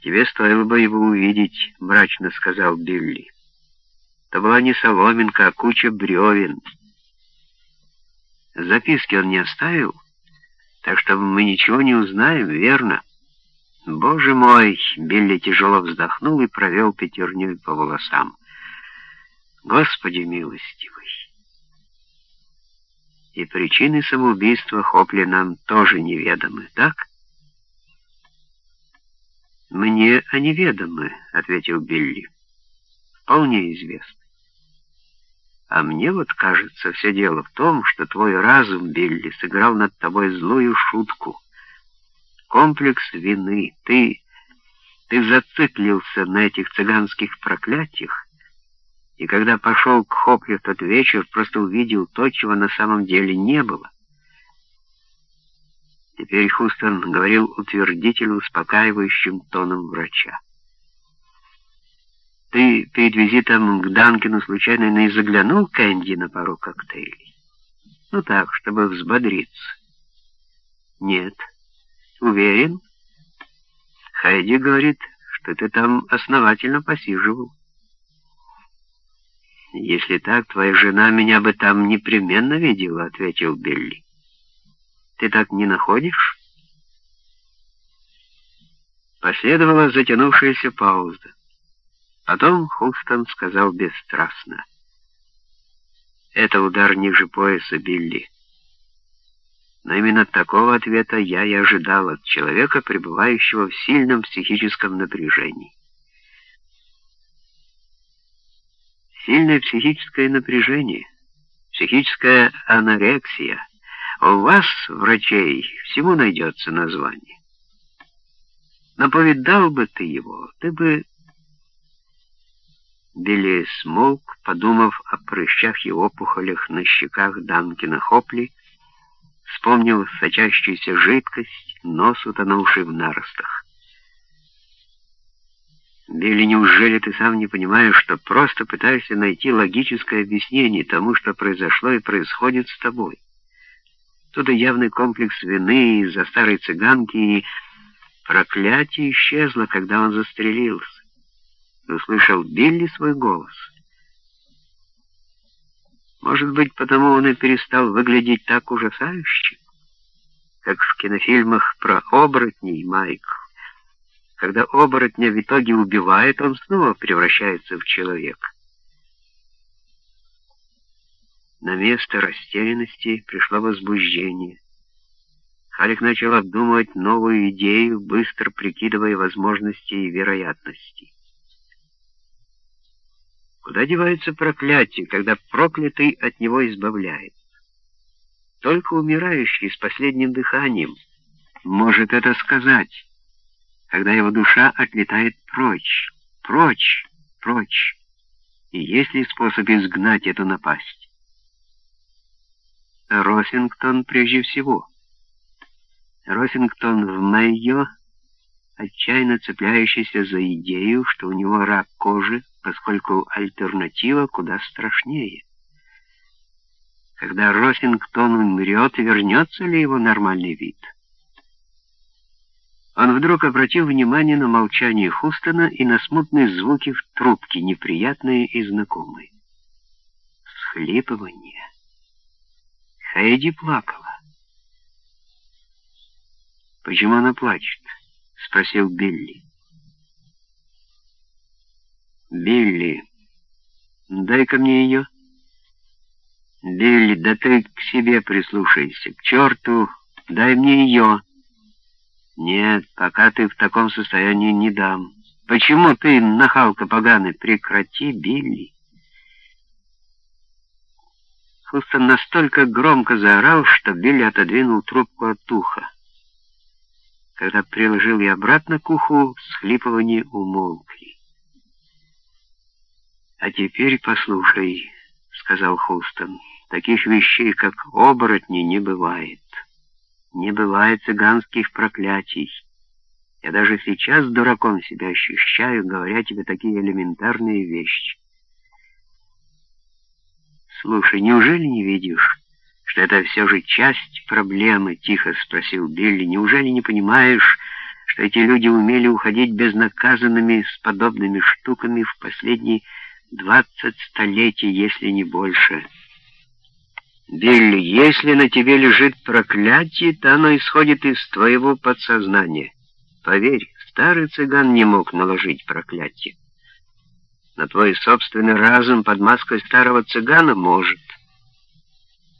«Тебе стоило бы его увидеть», — мрачно сказал Билли. «Это была не соломинка, а куча бревен». Записки он не оставил, так что мы ничего не узнаем, верно? Боже мой, Билли тяжело вздохнул и провел пятерней по волосам. Господи милостивый! И причины самоубийства Хопли нам тоже неведомы, так? «Мне они ведомы», — ответил Билли. «Вполне известно. А мне вот кажется, все дело в том, что твой разум, Билли, сыграл над тобой злую шутку. Комплекс вины. Ты... ты зациклился на этих цыганских проклятиях, и когда пошел к Хопли в тот вечер, просто увидел то, чего на самом деле не было. Теперь Хустон говорил утвердительно успокаивающим тоном врача. Ты перед визитом к Данкину случайно не заглянул к Энди на пару коктейлей? Ну так, чтобы взбодриться. Нет. Уверен? Хайди говорит, что ты там основательно посиживал. «Если так, твоя жена меня бы там непременно видела», — ответил Билли. «Ты так не находишь?» Последовала затянувшаяся пауза. Потом Хулстон сказал бесстрастно. «Это удар ниже пояса, Билли. Но именно такого ответа я и ожидал от человека, пребывающего в сильном психическом напряжении. Сильное психическое напряжение, психическая анорексия. У вас, врачей, всему найдется название. Но повидал бы ты его, ты бы Билли смолк, подумав о прыщах и опухолях на щеках Данкина Хопли, вспомнил сочащуюся жидкость, нос, утонувший в наростах. «Билли, неужели ты сам не понимаешь, что просто пытаешься найти логическое объяснение тому, что произошло и происходит с тобой? Тут и явный комплекс вины из-за старой цыганки, и проклятие исчезло, когда он застрелился услышал Билли свой голос. Может быть, потому он и перестал выглядеть так ужасающе, как в кинофильмах про оборотней, Майкл. Когда оборотня в итоге убивает, он снова превращается в человека. На место растерянности пришло возбуждение. Халик начал обдумывать новую идею, быстро прикидывая возможности и вероятности. Куда девается проклятие, когда проклятый от него избавляется? Только умирающий с последним дыханием может это сказать, когда его душа отлетает прочь, прочь, прочь. И есть ли способ изгнать эту напасть? Росингтон прежде всего. Росингтон в Майо, отчаянно цепляющийся за идею, что у него рак кожи, поскольку альтернатива куда страшнее. Когда Росингтон умрет, вернется ли его нормальный вид? Он вдруг обратил внимание на молчание Хустона и на смутные звуки в трубке, неприятные и знакомые. Схлипывание. Хейди плакала. «Почему она плачет?» — спросил Билли. «Билли, дай-ка мне ее». «Билли, да ты к себе прислушайся, к черту, дай мне ее». «Нет, пока ты в таком состоянии не дам». «Почему ты, нахалка поганый, прекрати, Билли?» Хустон настолько громко заорал, что Билли отодвинул трубку от уха. Когда приложил я обратно к уху, всхлипывание умолкли. «А теперь послушай», — сказал Хустон, — «таких вещей, как оборотни, не бывает. Не бывает цыганских проклятий. Я даже сейчас дураком себя ощущаю, говоря тебе такие элементарные вещи». «Слушай, неужели не видишь, что это все же часть проблемы?» — тихо спросил Билли. «Неужели не понимаешь, что эти люди умели уходить безнаказанными с подобными штуками в последние двадцать столетий, если не больше. Билли, если на тебе лежит проклятие, то оно исходит из твоего подсознания. Поверь, старый цыган не мог наложить проклятие. Но твой собственный разум под маской старого цыгана может —